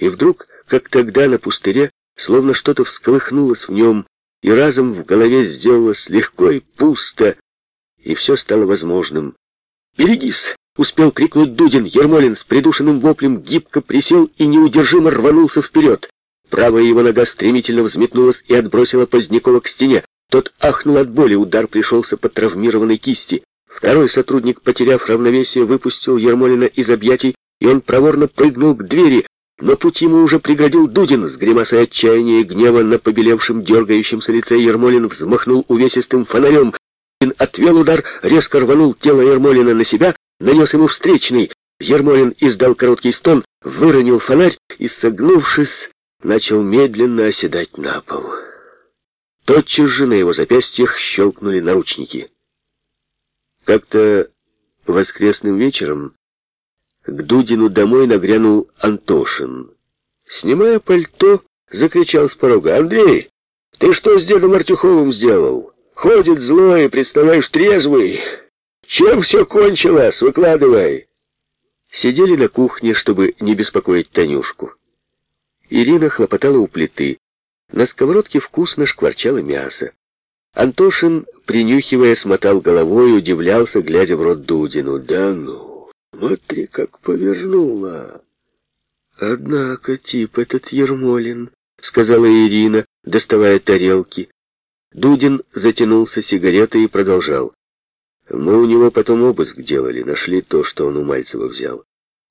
И вдруг, как тогда на пустыре, словно что-то всколыхнулось в нем, и разом в голове сделалось легко и пусто, и все стало возможным. «Берегись!» — успел крикнуть Дудин. Ермолин с придушенным воплем гибко присел и неудержимо рванулся вперед. Правая его нога стремительно взметнулась и отбросила Позднякова к стене. Тот ахнул от боли, удар пришелся по травмированной кисти. Второй сотрудник, потеряв равновесие, выпустил Ермолина из объятий, и он проворно прыгнул к двери, но путь ему уже преградил Дудин. С гримасой отчаяния и гнева на побелевшем, дергающемся лице Ермолин взмахнул увесистым фонарем. Дудин отвел удар, резко рванул тело Ермолина на себя, нанес ему встречный. Ермолин издал короткий стон, выронил фонарь и, согнувшись, начал медленно оседать на пол. Тотчас же на его запястьях щелкнули наручники. Как-то воскресным вечером к Дудину домой нагрянул Антошин. Снимая пальто, закричал с порога. «Андрей, ты что с дедом Артюховым сделал? Ходит злой, представляешь, трезвый. Чем все кончилось? Выкладывай!» Сидели на кухне, чтобы не беспокоить Танюшку. Ирина хлопотала у плиты. На сковородке вкусно шкварчало мясо. Антошин, принюхивая, смотал головой, удивлялся, глядя в рот Дудину. «Да ну!» Смотри, как повернула. Однако тип этот Ермолин, сказала Ирина, доставая тарелки. Дудин затянулся сигаретой и продолжал. Мы у него потом обыск делали, нашли то, что он у Мальцева взял.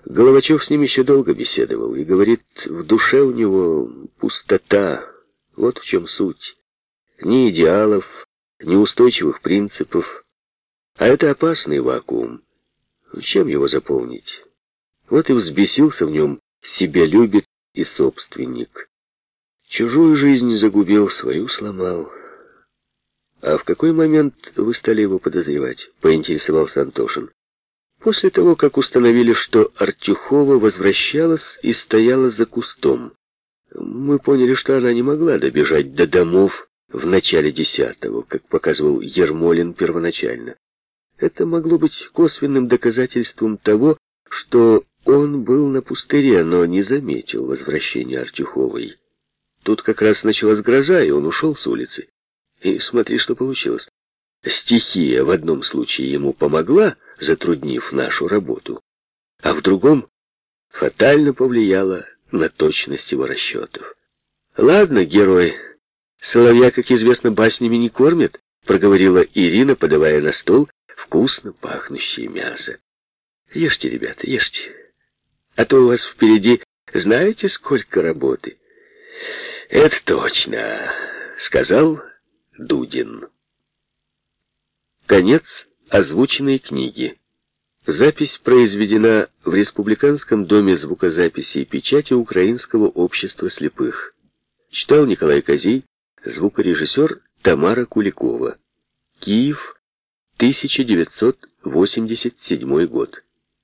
Головачев с ним еще долго беседовал и говорит, в душе у него пустота. Вот в чем суть. Ни идеалов, ни устойчивых принципов. А это опасный вакуум. Чем его заполнить? Вот и взбесился в нем себя любит и собственник. Чужую жизнь загубил, свою сломал. А в какой момент вы стали его подозревать? Поинтересовался Антошин. После того, как установили, что Артюхова возвращалась и стояла за кустом. Мы поняли, что она не могла добежать до домов в начале десятого, как показывал Ермолин первоначально. Это могло быть косвенным доказательством того, что он был на пустыре, но не заметил возвращения Артюховой. Тут как раз началась гроза, и он ушел с улицы. И смотри, что получилось. Стихия в одном случае ему помогла, затруднив нашу работу, а в другом фатально повлияла на точность его расчетов. «Ладно, герой, соловья, как известно, баснями не кормят», проговорила Ирина, подавая на стол вкусно пахнущее мясо. Ешьте, ребята, ешьте. А то у вас впереди знаете, сколько работы? Это точно, сказал Дудин. Конец озвученной книги. Запись произведена в Республиканском доме звукозаписи и печати Украинского общества слепых. Читал Николай Козий, звукорежиссер Тамара Куликова. Киев, 1987 год.